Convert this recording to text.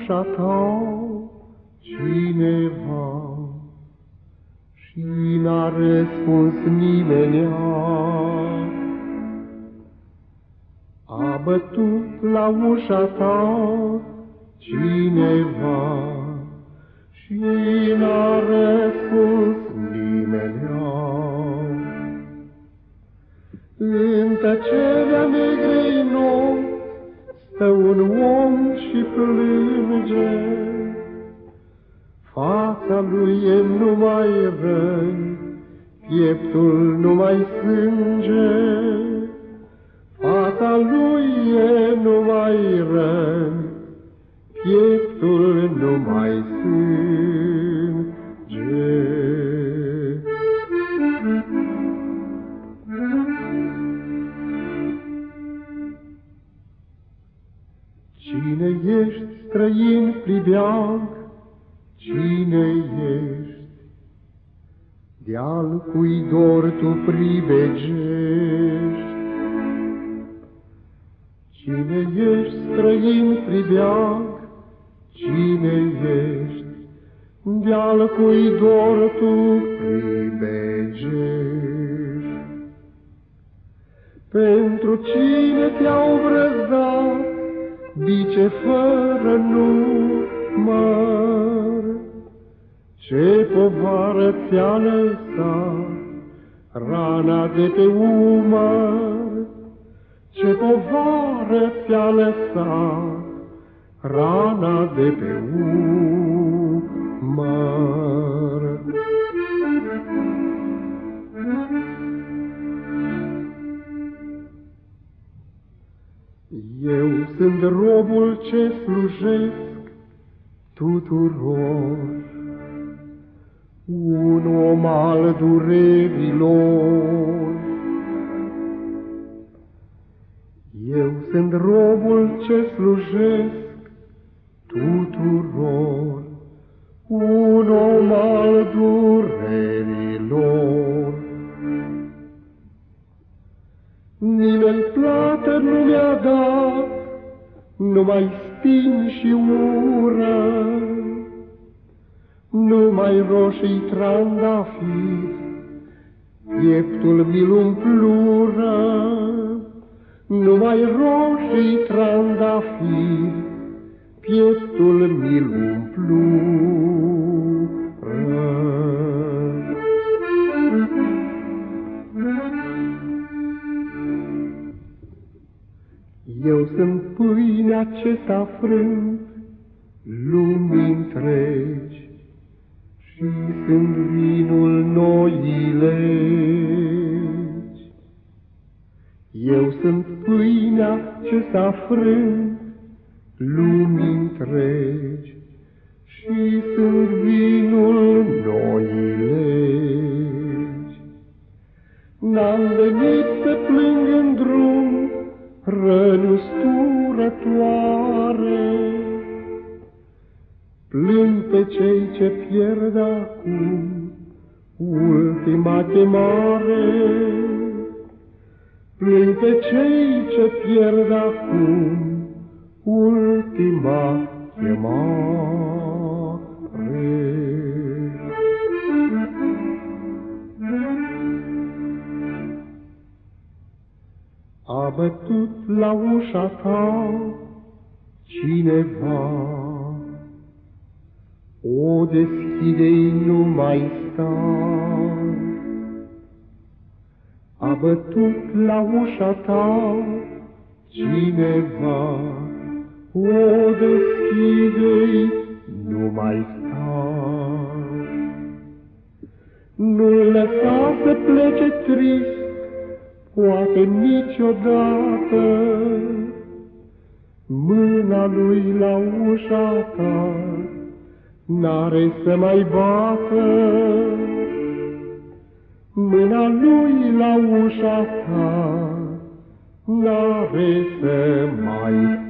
ușa ta cineva și n-a răspuns nimeni. A bătut la ușa ta cineva și n-a răspuns nimeni. În tăcerea negrei nopți stă un om și plânge, Fața lui e numai răi, pieptul numai sânge, Fața lui e numai răi, pieptul numai sânge. Străin pribeag, cine ești? De-al cui dor tu pribegești? Cine ești străin pribeag, cine ești? De-al cui dor tu pribegești? Pentru cine te-au vrăzdat, bice fără număr. Ce povară ți-a lăsat rana de pe umăr, Ce povară ți-a lăsat rana de pe umăr. Slujesc tuturor, un om al durerilor. Eu sunt robul ce slujesc tuturor, un om al durerilor. Nimeni plată nu mi-a dat, numai spin și ură, numai roșii trandafiri, pieptul mi-l umplură, numai roșii trandafiri, pieptul mi-l umplură. Sunt pâinea ce s-a frânt lumii întregi și sunt vinul noii legi. Eu sunt pâinea ce s-a frânt lumii întregi răni usturătoare. Plâng pe cei ce pierd acum ultima chemare. Plâng pe cei ce pierd acum ultima chemare. A bătut la ușa ta cineva, O deschide-i nu mai sta. A bătut la ușa ta cineva, O deschide-i nu mai sta. Nu-l lăsa să plece trist, poate niciodată mâna lui la ușa ta n-are să mai bată. Mâna lui la ușa ta n-are să mai bată.